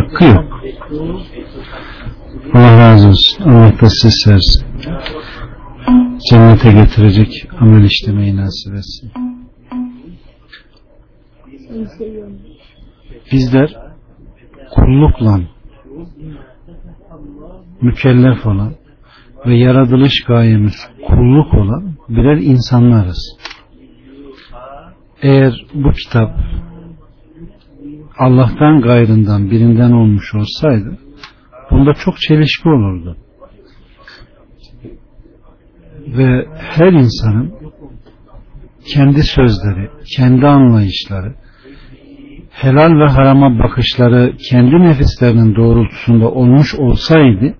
hakkı yok. Allah razı olsun. Allah da size sersin. Cennete getirecek amel işlemeyi nasip etsin. Bizler kullukla mükellef olan ve yaratılış gayemiz kulluk olan birer insanlarız. Eğer bu kitap Allah'tan gayrından birinden olmuş olsaydı bunda çok çelişki olurdu. Ve her insanın kendi sözleri, kendi anlayışları, helal ve harama bakışları kendi nefislerinin doğrultusunda olmuş olsaydı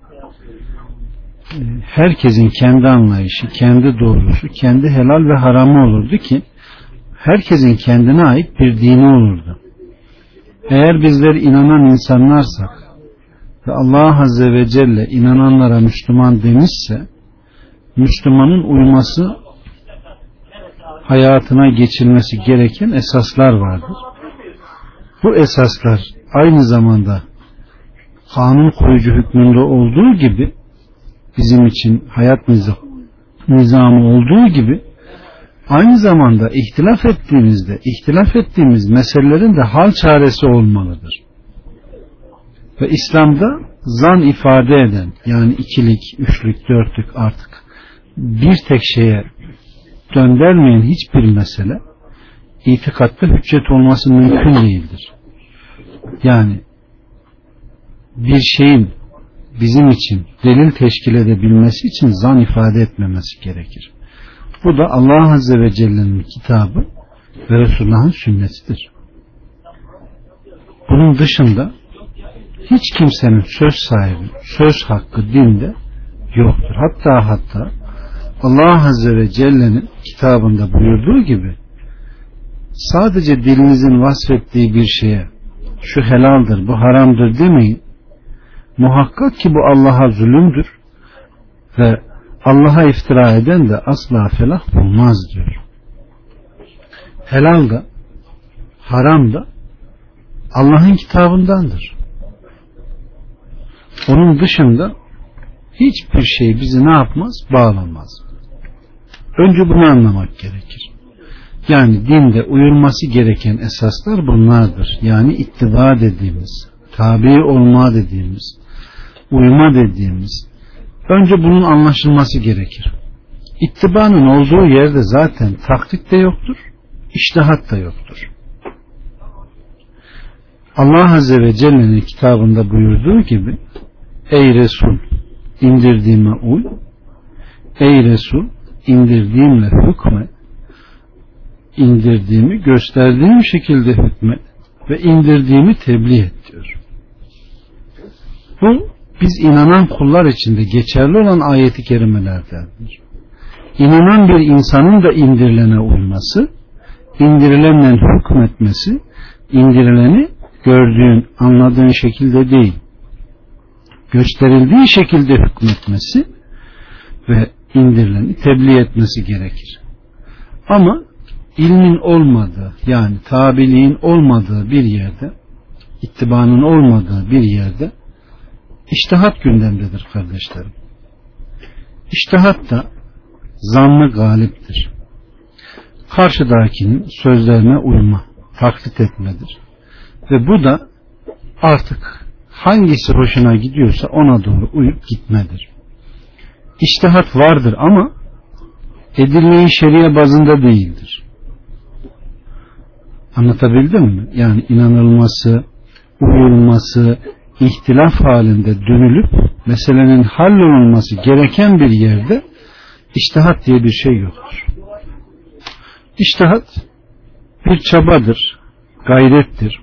herkesin kendi anlayışı, kendi doğrusu, kendi helal ve haramı olurdu ki herkesin kendine ait bir dini olurdu. Eğer bizler inanan insanlarsak ve Allah Azze ve Celle inananlara Müslüman demişse Müslümanın uyması hayatına geçilmesi gereken esaslar vardır. Bu esaslar aynı zamanda kanun koyucu hükmünde olduğu gibi bizim için hayat nizamı olduğu gibi aynı zamanda ihtilaf ettiğimizde ihtilaf ettiğimiz meselelerin de hal çaresi olmalıdır. Ve İslam'da zan ifade eden yani ikilik, üçlük, dörtlük artık bir tek şeye döndürmeyen hiçbir mesele itikatta hüccet olması mümkün değildir. Yani bir şeyin bizim için delil teşkil edebilmesi için zan ifade etmemesi gerekir. Bu da Allah Azze ve Celle'nin kitabı ve Resulullah'ın sünnetidir. Bunun dışında hiç kimsenin söz sahibi, söz hakkı dinde yoktur. Hatta hatta Allah Azze ve Celle'nin kitabında buyurduğu gibi sadece dilinizin vasfettiği bir şeye şu helaldir, bu haramdır demeyin. Muhakkak ki bu Allah'a zulümdür ve Allah'a iftira eden de asla felah bulmaz diyor. Helal da haram da Allah'ın kitabındandır. Onun dışında hiçbir şey bizi ne yapmaz? Bağlamaz. Önce bunu anlamak gerekir. Yani dinde uyulması gereken esaslar bunlardır. Yani ittiba dediğimiz, tabi olma dediğimiz, uyma dediğimiz. Önce bunun anlaşılması gerekir. İttibanın olduğu yerde zaten taklit de yoktur, iştihat da yoktur. Allah Azze ve Celle'nin kitabında buyurduğu gibi Ey Resul indirdiğime uy Ey Resul indirdiğimle hükme indirdiğimi gösterdiğim şekilde hükmet ve indirdiğimi tebliğ et diyor. Bu biz inanan kullar içinde geçerli olan ayeti kerimelerdendir. İnanan bir insanın da indirilene uyması, indirilenle hükmetmesi, indirileni gördüğün, anladığın şekilde değil, gösterildiği şekilde hükmetmesi ve indirileni tebliğ etmesi gerekir. Ama ilmin olmadığı yani tabiliğin olmadığı bir yerde ittibanın olmadığı bir yerde iştihat gündemdedir kardeşlerim. İştihat da zanlı galiptir. Karşıdakinin sözlerine uyma, taklit etmedir. Ve bu da artık hangisi hoşuna gidiyorsa ona doğru uyup gitmedir. İştihat vardır ama edilmeyi şeriye bazında değildir. Anlatabildim mi? Yani inanılması, uyulması, ihtilaf halinde dönülüp meselenin hallolunması gereken bir yerde iştihat diye bir şey yoktur. İştihat bir çabadır, gayrettir.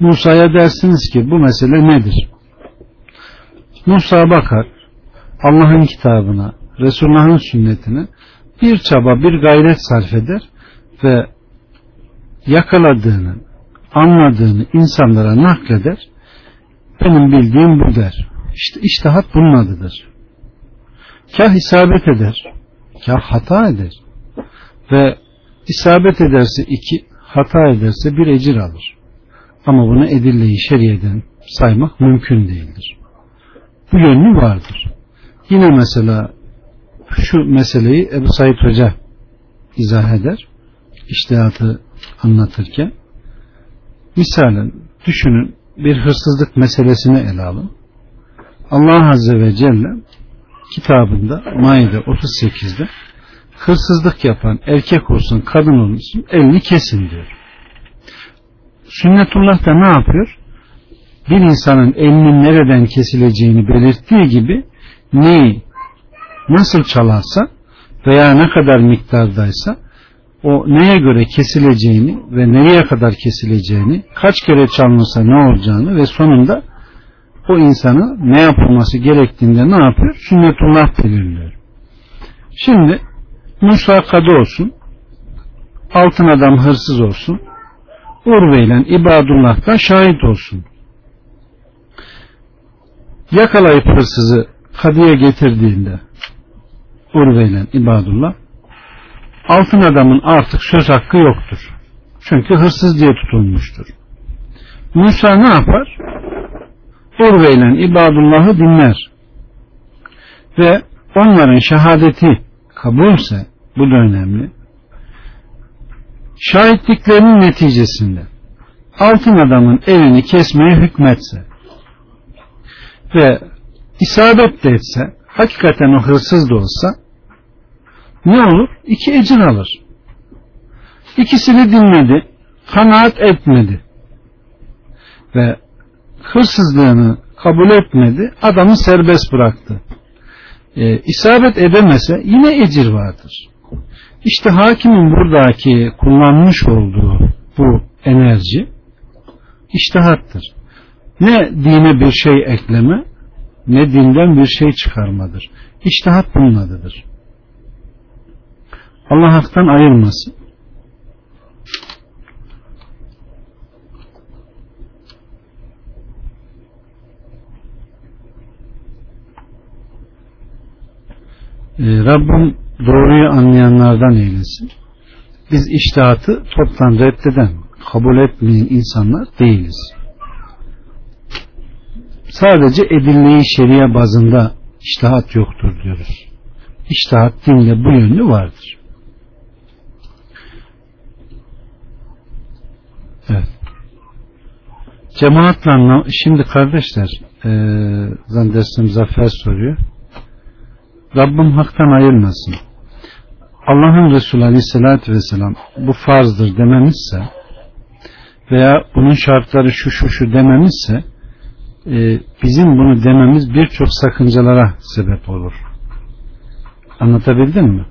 Musa'ya dersiniz ki bu mesele nedir? Musa bakar Allah'ın kitabına, Resulullah'ın sünnetine bir çaba, bir gayret sarf eder ve yakaladığını, anladığını insanlara nakleder. Benim bildiğim bu der. İşte iştihat bunun adıdır. Kah isabet eder, kah hata eder. Ve isabet ederse iki, hata ederse bir ecir alır. Ama bunu edille-i şeriyeden saymak mümkün değildir. Bu yönlü vardır. Yine mesela şu meseleyi Ebu Said Hoca izah eder. İştihatı anlatırken misalen düşünün bir hırsızlık meselesini ele alın. Allah Azze ve Celle kitabında Maide 38'de hırsızlık yapan erkek olsun kadın olsun elini kesin diyor. Sünnetullah da ne yapıyor? Bir insanın elinin nereden kesileceğini belirttiği gibi neyi nasıl çalarsa veya ne kadar miktardaysa o neye göre kesileceğini ve nereye kadar kesileceğini, kaç kere çalınırsa ne olacağını ve sonunda o insanı ne yapılması gerektiğinde ne yapıyor? Sünnetullah belirliyor. Şimdi Musa kadı olsun, altın adam hırsız olsun, Urve ile İbadullah da şahit olsun. Yakalayıp hırsızı kadıya getirdiğinde Urve ile İbadullah altın adamın artık söz hakkı yoktur. Çünkü hırsız diye tutulmuştur. Musa ne yapar? Urve ile İbadullah'ı dinler. Ve onların şehadeti kabulse bu da önemli. Şahitliklerinin neticesinde altın adamın elini kesmeye hükmetse ve isabet de etse hakikaten o hırsız da olsa ne olur? İki ecir alır. İkisini dinledi, kanaat etmedi ve hırsızlığını kabul etmedi, adamı serbest bıraktı. Ee, isabet edemese yine ecir vardır. İşte hakimin buradaki kullanmış olduğu bu enerji iştihattır. Ne dine bir şey ekleme ne dinden bir şey çıkarmadır. İştihat bunun adıdır. Allah haktan ayırmasın. Ee, Rabbim doğruyu anlayanlardan eylesin. Biz iştihatı toptan reddeden, kabul etmeyen insanlar değiliz. Sadece edilleyi şeria bazında iştihat yoktur diyoruz. İştihat dinde bu yönlü vardır. Evet. Cemaatle şimdi kardeşler e, zannedersem Zafer soruyor. Rabbim haktan ayırmasın. Allah'ın Resulü Aleyhisselatü Vesselam bu farzdır dememizse veya bunun şartları şu şu şu dememizse e, bizim bunu dememiz birçok sakıncalara sebep olur. Anlatabildim mi?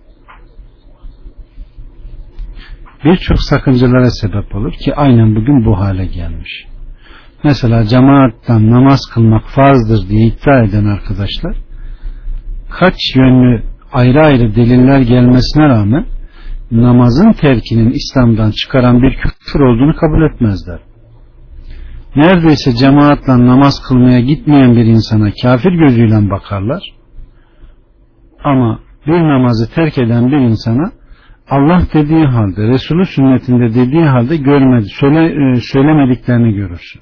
Birçok sakıncalara sebep olur ki aynen bugün bu hale gelmiş. Mesela cemaatten namaz kılmak farzdır diye iddia eden arkadaşlar kaç yönlü ayrı ayrı deliller gelmesine rağmen namazın terkinin İslam'dan çıkaran bir küfür olduğunu kabul etmezler. Neredeyse cemaatle namaz kılmaya gitmeyen bir insana kafir gözüyle bakarlar. Ama bir namazı terk eden bir insana Allah dediği halde, Resulü sünnetinde dediği halde görmedi, söyle, e, söylemediklerini görürsün.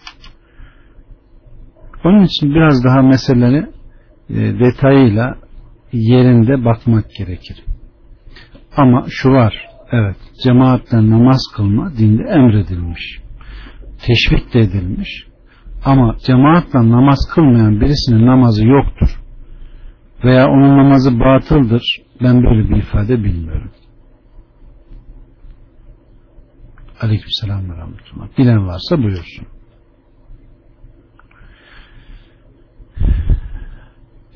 Onun için biraz daha meseleleri e, detayıyla yerinde bakmak gerekir. Ama şu var, evet cemaatle namaz kılma dinde emredilmiş. Teşvik de edilmiş. Ama cemaatle namaz kılmayan birisinin namazı yoktur. Veya onun namazı batıldır. Ben böyle bir ifade bilmiyorum. Aleykümselam ve rahmetullah. Bilen varsa buyursun.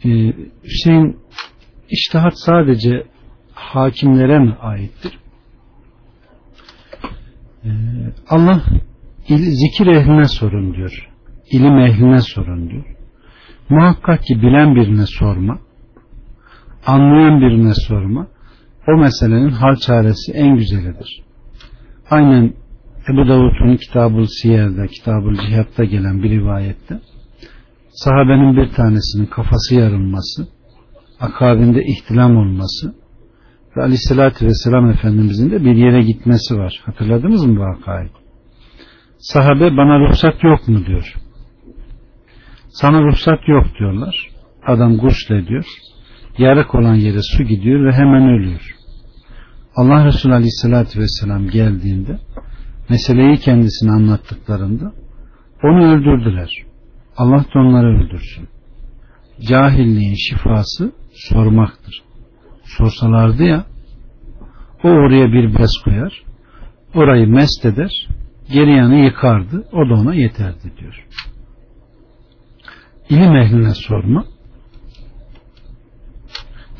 Ee, Hüseyin iştihat sadece hakimlere mi aittir? Ee, Allah il, zikir ehline sorun diyor. İlim ehline sorun diyor. Muhakkak ki bilen birine sorma, anlayan birine sorma, o meselenin hal çaresi en güzelidir. Aynen Ebu Davud'un Kitabul Siyer'de, Kitabul Cihat'ta gelen bir rivayette sahabenin bir tanesinin kafası yarılması, akabinde ihtilam olması ve aleyhissalatü vesselam Efendimizin de bir yere gitmesi var. Hatırladınız mı bu vakayı? Sahabe bana ruhsat yok mu diyor. Sana ruhsat yok diyorlar. Adam ediyor. Yarık olan yere su gidiyor ve hemen ölüyor. Allah Resulü Aleyhisselatü Vesselam geldiğinde meseleyi kendisine anlattıklarında onu öldürdüler. Allah da onları öldürsün. Cahilliğin şifası sormaktır. Sorsalardı ya o oraya bir bez koyar orayı mest eder geri yanı yıkardı o da ona yeterdi diyor. İlim ehline sorma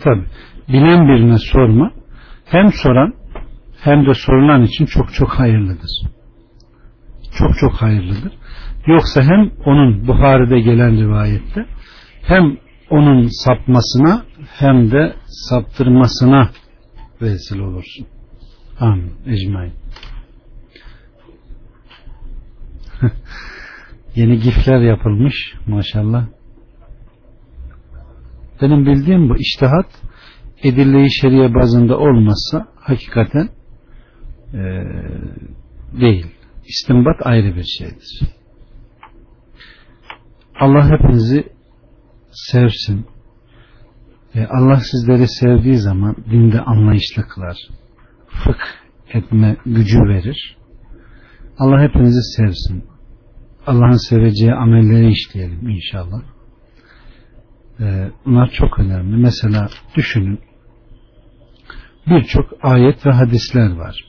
tabi bilen birine sorma hem soran hem de sorulan için çok çok hayırlıdır. Çok çok hayırlıdır. Yoksa hem onun Buhari'de gelen rivayette hem onun sapmasına hem de saptırmasına vesile olursun. Amin. Ecmain. Yeni gifler yapılmış maşallah. Benim bildiğim bu iştihat edille şeriye bazında olmazsa hakikaten e, değil. İstimbat ayrı bir şeydir. Allah hepinizi sevsin. E, Allah sizleri sevdiği zaman dinde anlayışlı kılar. Fık etme gücü verir. Allah hepinizi sevsin. Allah'ın seveceği amelleri işleyelim inşallah. Ee, bunlar çok önemli. Mesela düşünün birçok ayet ve hadisler var.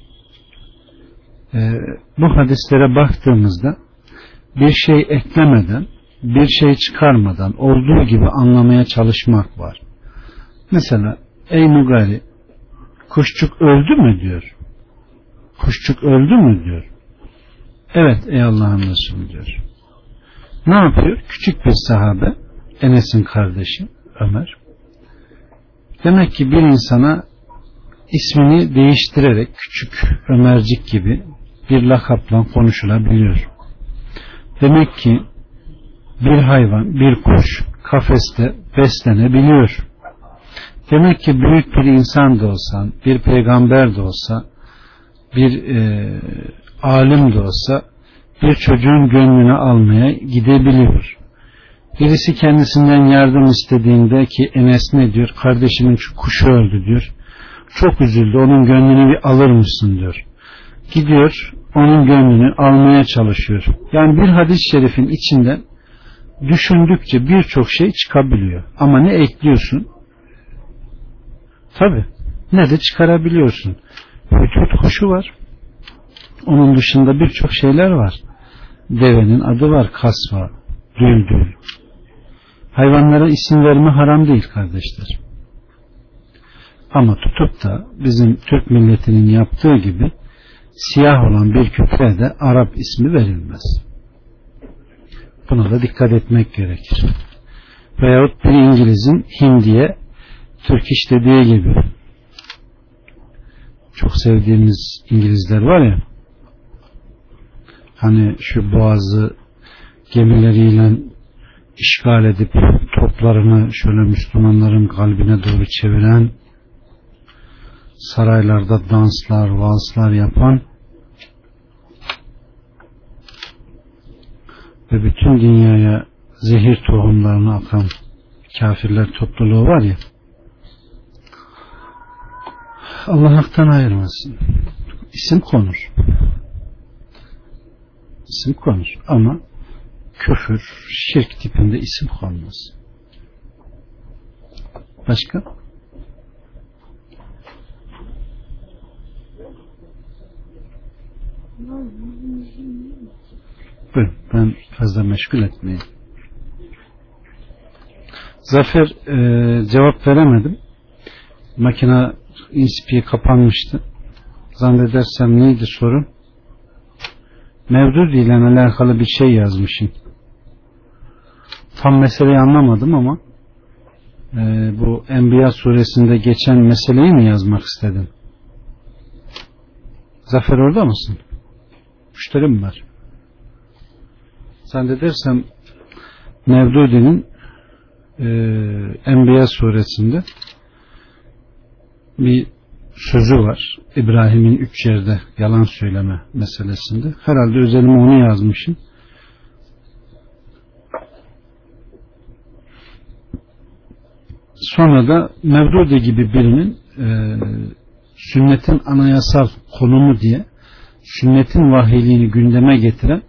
Ee, bu hadislere baktığımızda bir şey eklemeden, bir şey çıkarmadan olduğu gibi anlamaya çalışmak var. Mesela ey Mugari kuşçuk öldü mü diyor. Kuşçuk öldü mü diyor. Evet ey Allah'ın Resulü diyor. Ne yapıyor? Küçük bir sahabe Enes'in kardeşi Ömer. Demek ki bir insana ismini değiştirerek küçük Ömercik gibi bir lakapla konuşulabiliyor. Demek ki bir hayvan, bir kuş kafeste beslenebiliyor. Demek ki büyük bir insan da olsan, bir peygamber de olsa, bir e, alim de olsa bir çocuğun gönlünü almaya gidebiliyor. Birisi kendisinden yardım istediğinde ki Enes ne diyor? Kardeşimin kuşu öldü diyor. Çok üzüldü. Onun gönlünü bir alır mısın diyor. Gidiyor onun gönlünü almaya çalışıyor. Yani bir hadis-i şerifin içinde düşündükçe birçok şey çıkabiliyor. Ama ne ekliyorsun? Tabi. Ne de çıkarabiliyorsun. Vücut kuşu var. Onun dışında birçok şeyler var. Devenin adı var. Kasva, düldül. Hayvanlara isim verme haram değil kardeşler. Ama tutup da bizim Türk milletinin yaptığı gibi siyah olan bir köpeğe de Arap ismi verilmez. Buna da dikkat etmek gerekir. Veyahut bir İngiliz'in Hindiye Türk iş dediği gibi çok sevdiğimiz İngilizler var ya hani şu boğazı gemileriyle işgal edip toplarını şöyle Müslümanların kalbine doğru çeviren saraylarda danslar, valslar yapan ve bütün dünyaya zehir tohumlarını atan kafirler topluluğu var ya Allah haktan ayırmasın. İsim konur. İsim konur ama küfür, şirk tipinde isim konmaz. Başka? Buyurun, ben fazla meşgul etmeyeyim. Zafer e, cevap veremedim. Makine inspiye kapanmıştı. Zannedersem neydi sorun? Mevdud ile alakalı bir şey yazmışım. Tam meseleyi anlamadım ama e, bu Enbiya suresinde geçen meseleyi mi yazmak istedin? Zafer orada mısın? Müşterim var. Sen de dersem Mevdudi'nin e, Enbiya suresinde bir sözü var. İbrahim'in üç yerde yalan söyleme meselesinde. Herhalde özelime onu yazmışım. Sonra da Mevdudi gibi birinin e, sünnetin anayasal konumu diye sünnetin vahiyliğini gündeme getiren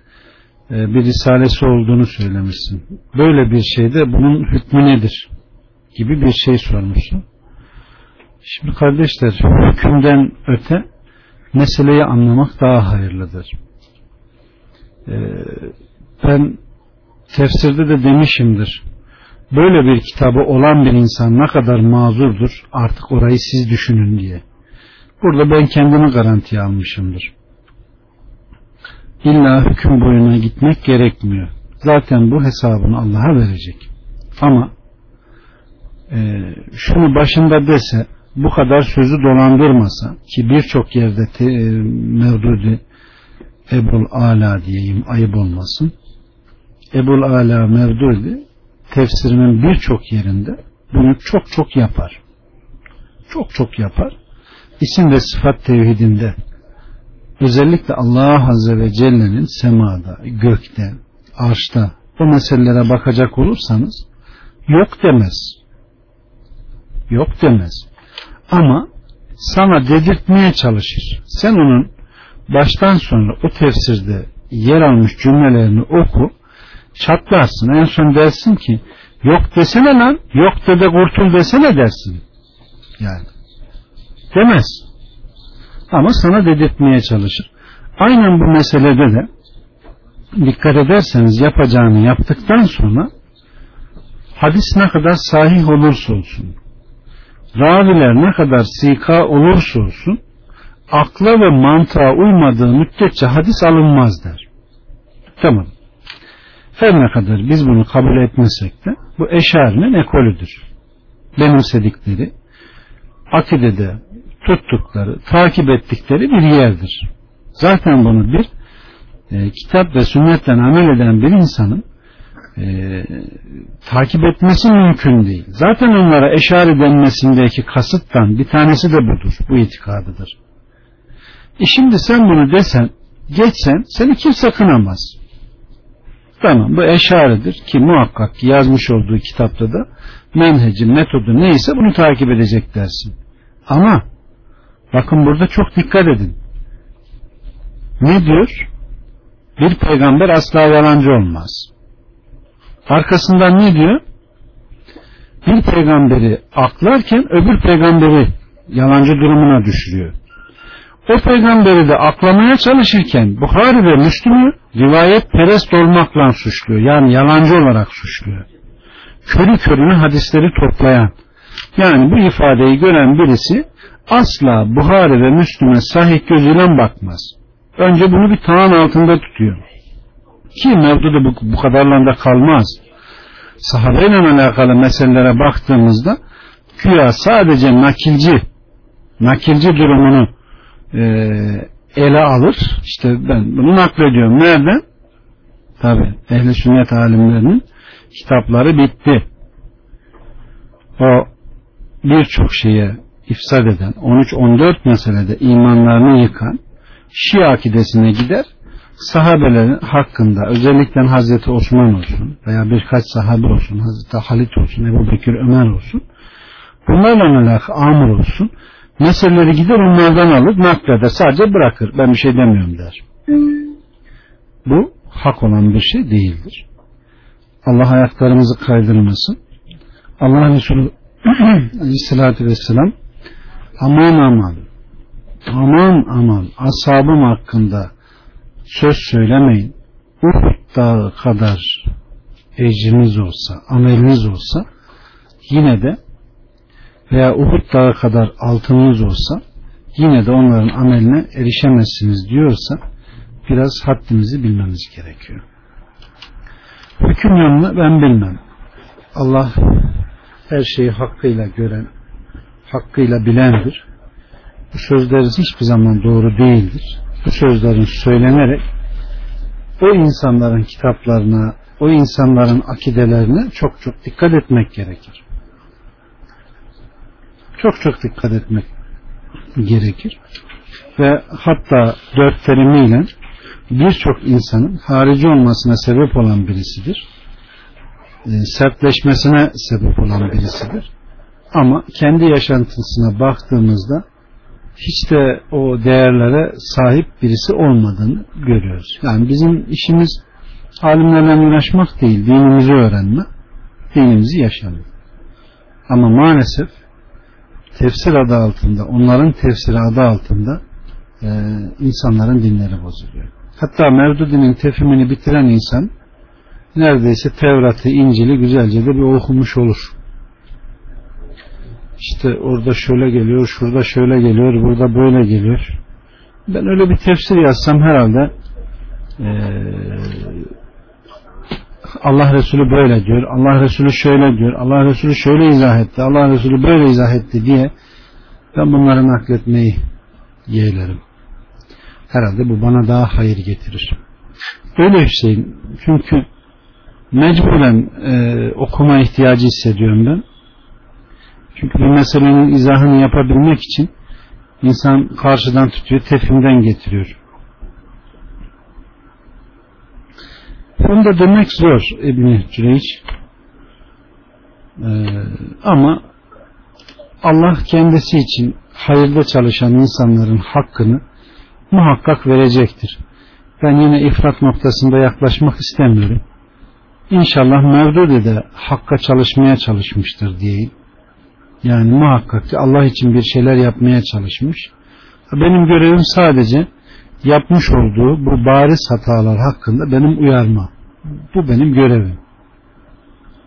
e, bir risalesi olduğunu söylemişsin. Böyle bir şeyde bunun hükmü nedir? gibi bir şey sormuşsun. Şimdi kardeşler hükümden öte meseleyi anlamak daha hayırlıdır. Ee, ben tefsirde de demişimdir. Böyle bir kitabı olan bir insan ne kadar mazurdur artık orayı siz düşünün diye. Burada ben kendimi garantiye almışımdır. İlla hüküm boyuna gitmek gerekmiyor. Zaten bu hesabını Allah'a verecek. Ama e, şunu başında dese bu kadar sözü dolandırmasa ki birçok yerde te, e, Mevdudi Ebul Ala diyeyim ayıp olmasın. Ebul Ala Mevdudi tefsirinin birçok yerinde bunu çok çok yapar. Çok çok yapar. İsim ve sıfat tevhidinde özellikle Allah Azze ve Celle'nin semada, gökte, arşta o meselelere bakacak olursanız yok demez. Yok demez. Ama sana dedirtmeye çalışır. Sen onun baştan sonra o tefsirde yer almış cümlelerini oku çatlarsın. En son dersin ki yok desene lan yok dede kurtul desene dersin. Yani demez. Ama sana dedirtmeye çalışır. Aynen bu meselede de dikkat ederseniz yapacağını yaptıktan sonra hadis ne kadar sahih olursa olsun raviler ne kadar sika olursa olsun akla ve mantığa uymadığı müddetçe hadis alınmaz der. Tamam. Her ne kadar biz bunu kabul etmesek de bu eşarinin ekolüdür. Benimsedikleri, akidede tuttukları, takip ettikleri bir yerdir. Zaten bunu bir e, kitap ve sünnetten amel eden bir insanın e, takip etmesi mümkün değil. Zaten onlara eşari denmesindeki kasıttan bir tanesi de budur. Bu itikadıdır. E şimdi sen bunu desen, geçsen seni kimse kınamaz. Tamam bu eşaridir ki muhakkak yazmış olduğu kitapta da menheci, metodu neyse bunu takip edecek dersin. Ama bakın burada çok dikkat edin. Ne diyor? Bir peygamber asla yalancı olmaz. Arkasından ne diyor? Bir peygamberi aklarken öbür peygamberi yalancı durumuna düşürüyor. O peygamberi de aklamaya çalışırken Bukhari ve Müslüm'ü rivayet perest olmakla suçluyor. Yani yalancı olarak suçluyor. Körü körüne hadisleri toplayan. Yani bu ifadeyi gören birisi asla Buhari ve Müslüm'e sahih gözüyle bakmaz. Önce bunu bir tağın altında tutuyor. Ki mevdu da bu, bu kadarla da kalmaz. Sahabeyle alakalı meselelere baktığımızda güya sadece nakilci nakilci durumunu e, ele alır. İşte ben bunu naklediyorum. Nereden? Tabi ehli sünnet alimlerinin kitapları bitti. O birçok şeye ifsad eden 13-14 meselede imanlarını yıkan Şia akidesine gider. Sahabelerin hakkında özellikle Hazreti Osman olsun veya birkaç sahabe olsun Hazreti Halit olsun Ebu Bekir Ömer olsun bunlarla alakalı amir olsun meseleleri gider onlardan alır nakleder sadece bırakır ben bir şey demiyorum der. Bu hak olan bir şey değildir. Allah ayaklarımızı kaydırmasın. Allah Resulü Aleyhisselatü Vesselam aman aman aman aman ashabım hakkında söz söylemeyin. Uhud dağı kadar ecriniz olsa, ameliniz olsa yine de veya Uhud dağı kadar altınınız olsa yine de onların ameline erişemezsiniz diyorsa biraz haddimizi bilmemiz gerekiyor. Hüküm yönünü ben bilmem. Allah her şeyi hakkıyla gören, hakkıyla bilendir. Bu sözleriniz hiçbir zaman doğru değildir bu sözlerin söylenerek o insanların kitaplarına, o insanların akidelerine çok çok dikkat etmek gerekir. Çok çok dikkat etmek gerekir. Ve hatta dört terimiyle birçok insanın harici olmasına sebep olan birisidir. E, sertleşmesine sebep olan birisidir. Ama kendi yaşantısına baktığımızda hiç de o değerlere sahip birisi olmadığını görüyoruz. Yani bizim işimiz alimlerle uğraşmak değil, dinimizi öğrenme, dinimizi yaşamak. Ama maalesef tefsir adı altında, onların tefsiri adı altında e, insanların dinleri bozuluyor. Hatta Mevdudi'nin tefhimini bitiren insan neredeyse Tevrat'ı, İncil'i güzelce de bir okumuş olur. İşte orada şöyle geliyor, şurada şöyle geliyor, burada böyle geliyor. Ben öyle bir tefsir yazsam herhalde ee, Allah Resulü böyle diyor, Allah Resulü şöyle diyor, Allah Resulü şöyle izah etti, Allah Resulü böyle izah etti diye ben bunları nakletmeyi yeğlerim. Herhalde bu bana daha hayır getirir. Öyle Hüseyin. Çünkü mecburen e, okuma ihtiyacı hissediyorum ben. Çünkü bir meselenin izahını yapabilmek için insan karşıdan tutuyor, tefimden getiriyor. Bunu da demek zor İbni Cüreyç. Ee, ama Allah kendisi için hayırda çalışan insanların hakkını muhakkak verecektir. Ben yine ifrat noktasında yaklaşmak istemiyorum. İnşallah Mevdudi de hakka çalışmaya çalışmıştır diyeyim. Yani muhakkak ki Allah için bir şeyler yapmaya çalışmış. Benim görevim sadece yapmış olduğu bu bariz hatalar hakkında benim uyarma. Bu benim görevim.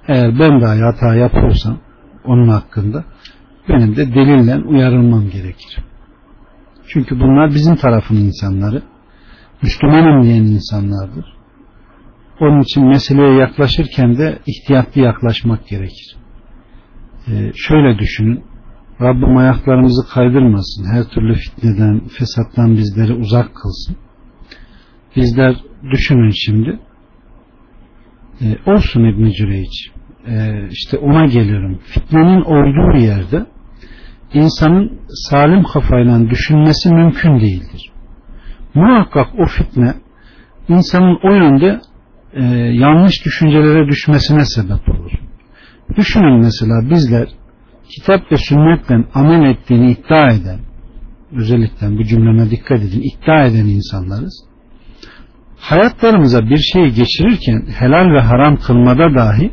Eğer ben dahi hata yapıyorsam onun hakkında benim de delille uyarılmam gerekir. Çünkü bunlar bizim tarafın insanları. Müslümanım diyen insanlardır. Onun için meseleye yaklaşırken de ihtiyatlı yaklaşmak gerekir. Ee, şöyle düşünün. Rabbim ayaklarımızı kaydırmasın. Her türlü fitneden, fesattan bizleri uzak kılsın. Bizler düşünün şimdi. Ee, olsun İbn-i Cüreyç. Ee, işte ona geliyorum. Fitnenin olduğu yerde insanın salim kafayla düşünmesi mümkün değildir. Muhakkak o fitne insanın o yönde e, yanlış düşüncelere düşmesine sebep olur. Düşünün mesela bizler kitap ve sünnetle amel ettiğini iddia eden özellikle bu cümleme dikkat edin iddia eden insanlarız. Hayatlarımıza bir şeyi geçirirken helal ve haram kılmada dahi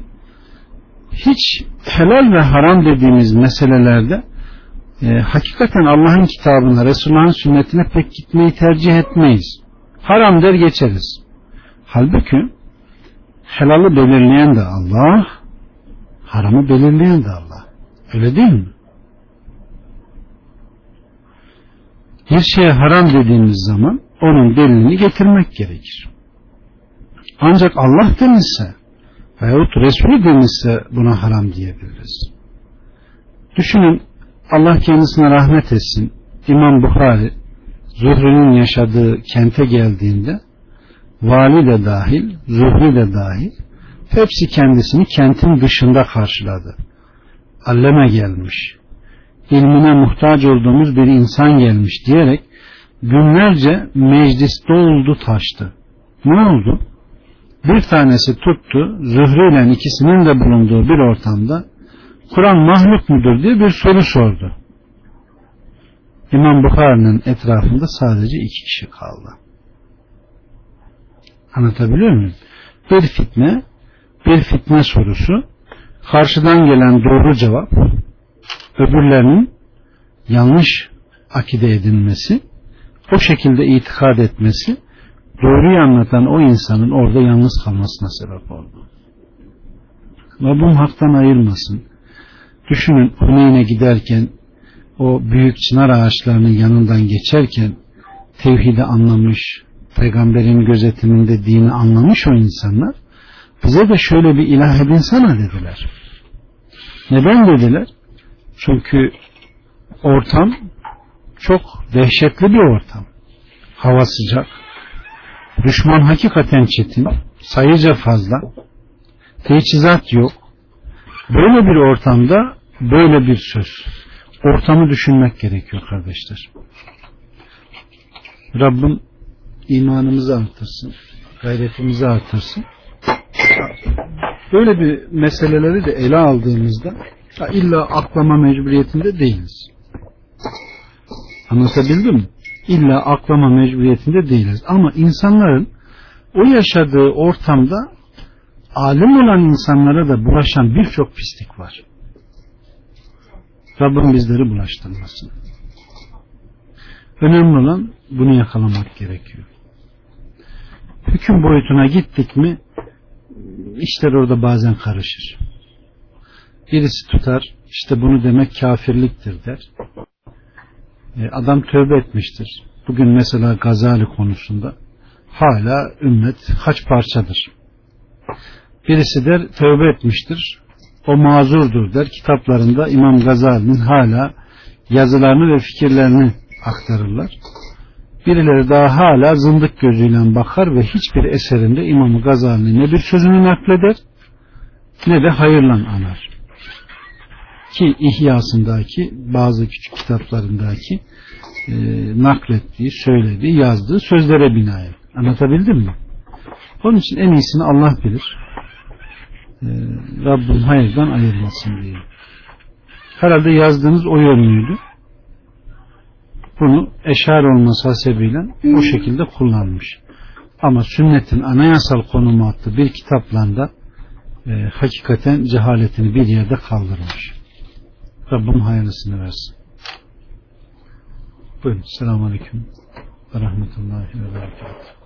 hiç helal ve haram dediğimiz meselelerde e, hakikaten Allah'ın kitabına, Resulullah'ın sünnetine pek gitmeyi tercih etmeyiz. Haram der geçeriz. Halbuki helalı belirleyen de Allah, haramı belirleyen de Allah. Öyle değil mi? Bir şeye haram dediğimiz zaman onun delilini getirmek gerekir. Ancak Allah demişse veyahut Resulü demişse buna haram diyebiliriz. Düşünün Allah kendisine rahmet etsin. İmam Bukhari Zuhri'nin yaşadığı kente geldiğinde vali de dahil, Zuhri de dahil hepsi kendisini kentin dışında karşıladı. Alleme gelmiş. ilmine muhtaç olduğumuz bir insan gelmiş diyerek günlerce meclis doldu taştı. Ne oldu? Bir tanesi tuttu, Zühre ile ikisinin de bulunduğu bir ortamda Kur'an mahluk mudur diye bir soru sordu. İmam Bukhari'nin etrafında sadece iki kişi kaldı. Anlatabiliyor muyum? Bir fitne, bir fitne sorusu, karşıdan gelen doğru cevap, öbürlerinin yanlış akide edilmesi, o şekilde itikad etmesi, doğruyu anlatan o insanın orada yalnız kalmasına sebep oldu. Rabbim haktan ayırmasın. Düşünün Huneyn'e giderken o büyük çınar ağaçlarının yanından geçerken tevhidi anlamış, peygamberin gözetiminde dini anlamış o insanlar bize de şöyle bir ilah edinsene dediler. Neden dediler? Çünkü ortam çok dehşetli bir ortam. Hava sıcak. Düşman hakikaten çetin. Sayıca fazla. Teçhizat yok. Böyle bir ortamda böyle bir söz. ortamı düşünmek gerekiyor kardeşler. Rabbim imanımızı artırsın, gayretimizi artırsın. Böyle bir meseleleri de ele aldığımızda illa aklama mecburiyetinde değiliz. Anlatabildim mi? İlla aklama mecburiyetinde değiliz. Ama insanların o yaşadığı ortamda alim olan insanlara da bulaşan birçok pislik var. Rabbim bizleri bulaştırmasın. Önemli olan bunu yakalamak gerekiyor. Hüküm boyutuna gittik mi işler orada bazen karışır. Birisi tutar işte bunu demek kafirliktir der. E, adam tövbe etmiştir. Bugün mesela Gazali konusunda hala ümmet kaç parçadır. Birisi der tövbe etmiştir. O mazurdur der. Kitaplarında İmam Gazali'nin hala yazılarını ve fikirlerini aktarırlar. Birileri daha hala zındık gözüyle bakar ve hiçbir eserinde İmam Gazali'nin ne bir sözünü nakleder ne de hayırla anar. Ki İhyasındaki bazı küçük kitaplarındaki e, naklettiği, söylediği, yazdığı sözlere binaen. Anlatabildim mi? Onun için en iyisini Allah bilir. E, Rabbim hayırdan ayırmasın diye. Herhalde yazdığınız o yönlüydü. Bunu eşar olması hasebiyle o şekilde kullanmış. Ama sünnetin anayasal konumu attı bir kitapla da e, hakikaten cehaletini bir yerde kaldırmış. Rabbim hayırlısını versin. Buyurun. Selamun Aleyküm ve Rahmetullahi ve Berekatuhu.